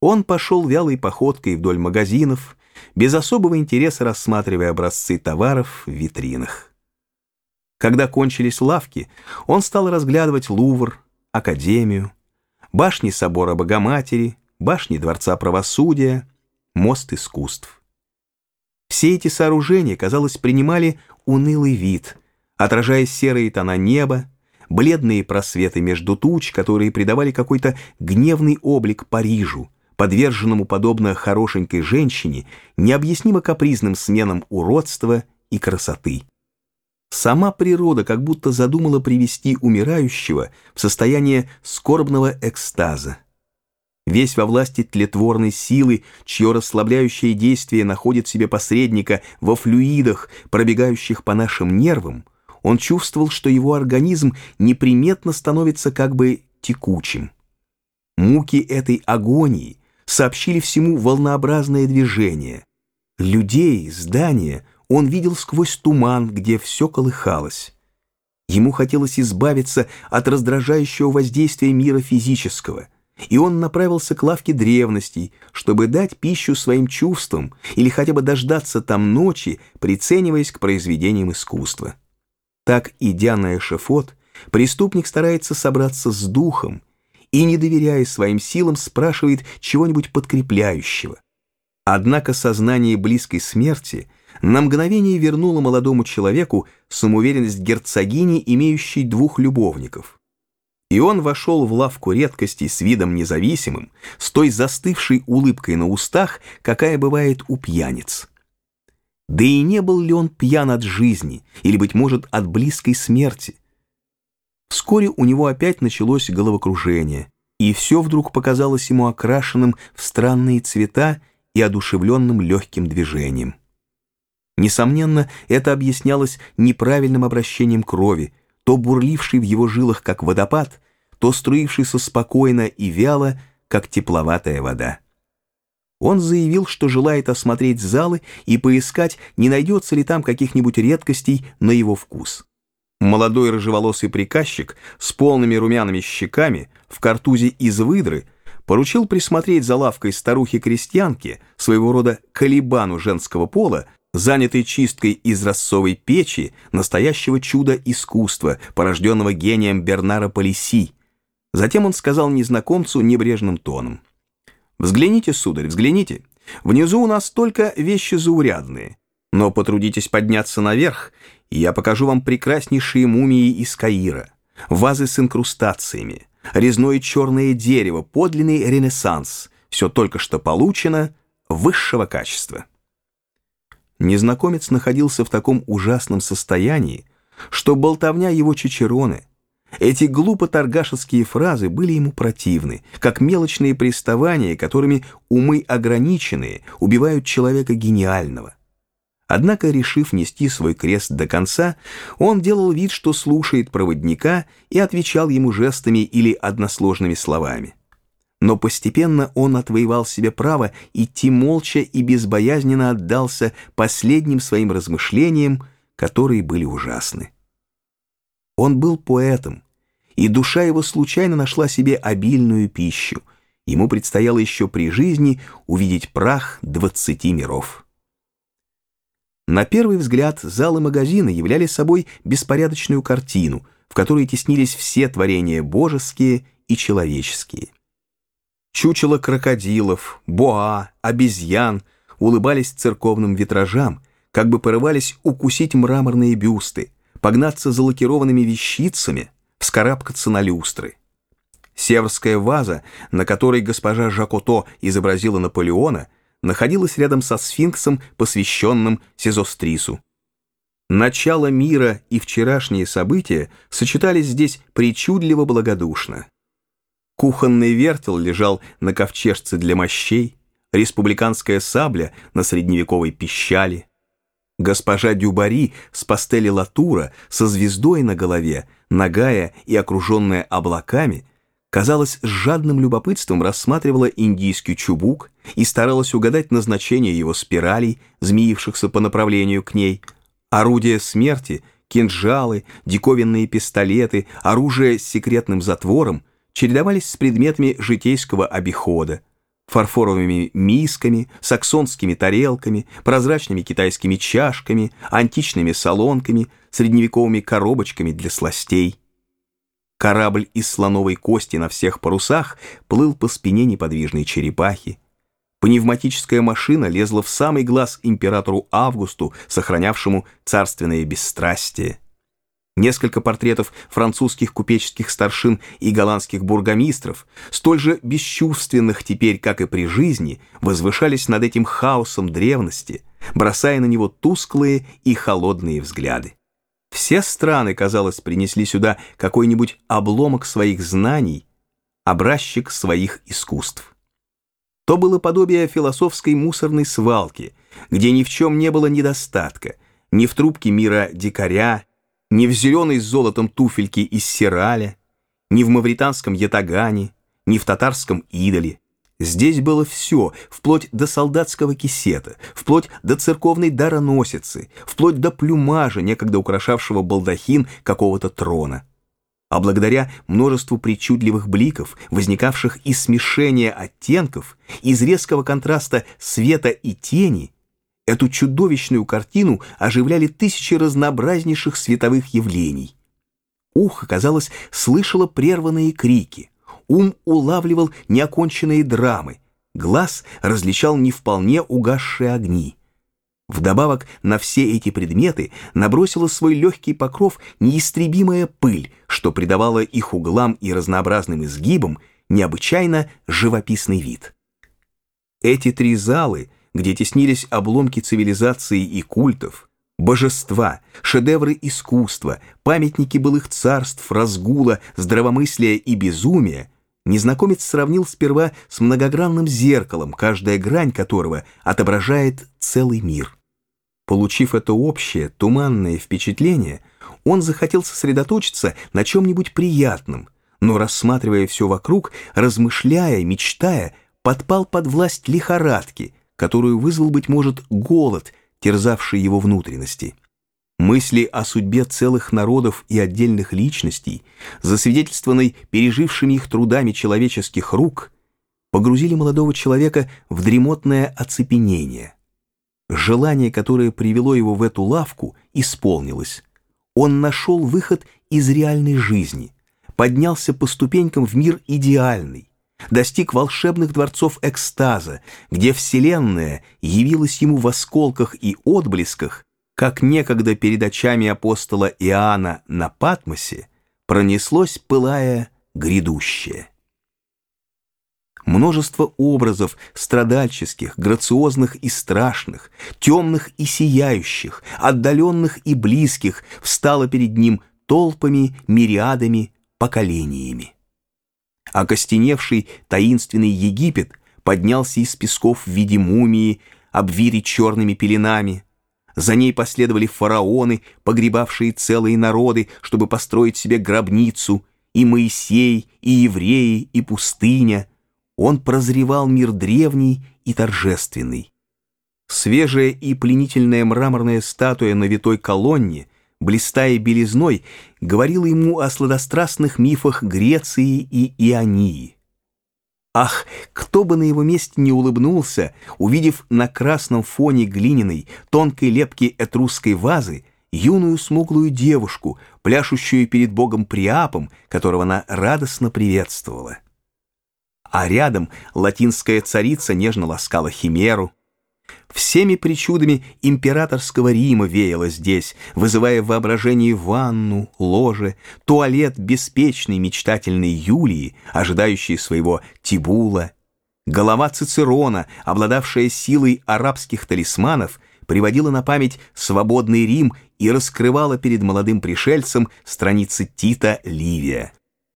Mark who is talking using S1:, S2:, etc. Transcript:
S1: Он пошел вялой походкой вдоль магазинов, без особого интереса рассматривая образцы товаров в витринах. Когда кончились лавки, он стал разглядывать Лувр, Академию, башни собора Богоматери, башни Дворца Правосудия, мост искусств. Все эти сооружения, казалось, принимали унылый вид, отражая серые тона неба, бледные просветы между туч, которые придавали какой-то гневный облик Парижу, подверженному, подобно хорошенькой женщине, необъяснимо капризным сменам уродства и красоты. Сама природа как будто задумала привести умирающего в состояние скорбного экстаза. Весь во власти тлетворной силы, чье расслабляющее действие находит себе посредника во флюидах, пробегающих по нашим нервам, он чувствовал, что его организм неприметно становится как бы текучим. Муки этой агонии сообщили всему волнообразное движение. Людей, здания он видел сквозь туман, где все колыхалось. Ему хотелось избавиться от раздражающего воздействия мира физического, и он направился к лавке древностей, чтобы дать пищу своим чувствам или хотя бы дождаться там ночи, прицениваясь к произведениям искусства. Так, идя на эшефот, преступник старается собраться с духом и, не доверяя своим силам, спрашивает чего-нибудь подкрепляющего. Однако сознание близкой смерти на мгновение вернуло молодому человеку самоуверенность герцогини, имеющей двух любовников. И он вошел в лавку редкостей с видом независимым, с той застывшей улыбкой на устах, какая бывает у пьяниц. Да и не был ли он пьян от жизни, или, быть может, от близкой смерти? Вскоре у него опять началось головокружение, и все вдруг показалось ему окрашенным в странные цвета и одушевленным легким движением. Несомненно, это объяснялось неправильным обращением крови, то бурлившей в его жилах, как водопад, то струившейся спокойно и вяло, как тепловатая вода. Он заявил, что желает осмотреть залы и поискать, не найдется ли там каких-нибудь редкостей на его вкус. Молодой рыжеволосый приказчик с полными румяными щеками в картузе из выдры поручил присмотреть за лавкой старухи-крестьянки, своего рода колебану женского пола, занятой чисткой из рассовой печи настоящего чуда искусства, порожденного гением Бернара Полиси. Затем он сказал незнакомцу небрежным тоном. «Взгляните, сударь, взгляните. Внизу у нас только вещи заурядные. Но потрудитесь подняться наверх, я покажу вам прекраснейшие мумии из Каира, вазы с инкрустациями, резное черное дерево, подлинный ренессанс. Все только что получено, высшего качества. Незнакомец находился в таком ужасном состоянии, что болтовня его чичероны, эти глупо-торгашеские фразы были ему противны, как мелочные приставания, которыми умы ограниченные убивают человека гениального. Однако, решив нести свой крест до конца, он делал вид, что слушает проводника и отвечал ему жестами или односложными словами. Но постепенно он отвоевал себе право идти молча и безбоязненно отдался последним своим размышлениям, которые были ужасны. Он был поэтом, и душа его случайно нашла себе обильную пищу. Ему предстояло еще при жизни увидеть прах двадцати миров. На первый взгляд залы магазина являли собой беспорядочную картину, в которой теснились все творения божеские и человеческие. Чучело крокодилов, боа, обезьян улыбались церковным витражам, как бы порывались укусить мраморные бюсты, погнаться за лакированными вещицами, вскарабкаться на люстры. Северская ваза, на которой госпожа Жакото изобразила Наполеона, находилась рядом со сфинксом, посвященным Сезострису. Начало мира и вчерашние события сочетались здесь причудливо благодушно. Кухонный вертел лежал на ковчежце для мощей, республиканская сабля на средневековой пищали. Госпожа Дюбари с пастели Латура со звездой на голове, нагая и окруженная облаками – казалось, с жадным любопытством рассматривала индийский чубук и старалась угадать назначение его спиралей, змеившихся по направлению к ней. Орудия смерти, кинжалы, диковинные пистолеты, оружие с секретным затвором чередовались с предметами житейского обихода. фарфоровыми мисками, саксонскими тарелками, прозрачными китайскими чашками, античными солонками, средневековыми коробочками для сластей. Корабль из слоновой кости на всех парусах плыл по спине неподвижной черепахи. Пневматическая машина лезла в самый глаз императору Августу, сохранявшему царственное бесстрастие. Несколько портретов французских купеческих старшин и голландских бургомистров, столь же бесчувственных теперь, как и при жизни, возвышались над этим хаосом древности, бросая на него тусклые и холодные взгляды. Все страны, казалось, принесли сюда какой-нибудь обломок своих знаний, образчик своих искусств. То было подобие философской мусорной свалки, где ни в чем не было недостатка, ни в трубке мира дикаря, ни в зеленой с золотом туфельке из Сираля, ни в мавританском ятагане, ни в татарском идоле. Здесь было все, вплоть до солдатского кисета, вплоть до церковной дароносицы, вплоть до плюмажа, некогда украшавшего балдахин какого-то трона. А благодаря множеству причудливых бликов, возникавших из смешения оттенков, из резкого контраста света и тени, Эту чудовищную картину оживляли тысячи разнообразнейших световых явлений. Ухо, казалось, слышало прерванные крики, ум улавливал неоконченные драмы, глаз различал не вполне угасшие огни. Вдобавок на все эти предметы набросила свой легкий покров неистребимая пыль, что придавало их углам и разнообразным изгибам необычайно живописный вид. Эти три залы — где теснились обломки цивилизации и культов, божества, шедевры искусства, памятники былых царств, разгула, здравомыслия и безумия, незнакомец сравнил сперва с многогранным зеркалом, каждая грань которого отображает целый мир. Получив это общее, туманное впечатление, он захотел сосредоточиться на чем-нибудь приятном, но, рассматривая все вокруг, размышляя, мечтая, подпал под власть лихорадки, которую вызвал, быть может, голод, терзавший его внутренности. Мысли о судьбе целых народов и отдельных личностей, засвидетельствованной пережившими их трудами человеческих рук, погрузили молодого человека в дремотное оцепенение. Желание, которое привело его в эту лавку, исполнилось. Он нашел выход из реальной жизни, поднялся по ступенькам в мир идеальный, достиг волшебных дворцов экстаза, где Вселенная явилась ему в осколках и отблесках, как некогда перед очами апостола Иоанна на Патмосе пронеслось пылая грядущее. Множество образов страдальческих, грациозных и страшных, темных и сияющих, отдаленных и близких встало перед ним толпами, мириадами, поколениями. Окостеневший таинственный Египет поднялся из песков в виде мумии, обвири черными пеленами. За ней последовали фараоны, погребавшие целые народы, чтобы построить себе гробницу, и Моисей, и евреи, и пустыня. Он прозревал мир древний и торжественный. Свежая и пленительная мраморная статуя на витой колонне — блистая белизной, говорила ему о сладострастных мифах Греции и Ионии. Ах, кто бы на его месте не улыбнулся, увидев на красном фоне глиняной, тонкой лепки этрусской вазы юную смуглую девушку, пляшущую перед богом Приапом, которого она радостно приветствовала. А рядом латинская царица нежно ласкала химеру, Всеми причудами императорского Рима веяло здесь, вызывая в воображении ванну, ложе, туалет беспечной мечтательной Юлии, ожидающей своего Тибула. Голова Цицерона, обладавшая силой арабских талисманов, приводила на память свободный Рим и раскрывала перед молодым пришельцем страницы Тита Ливия.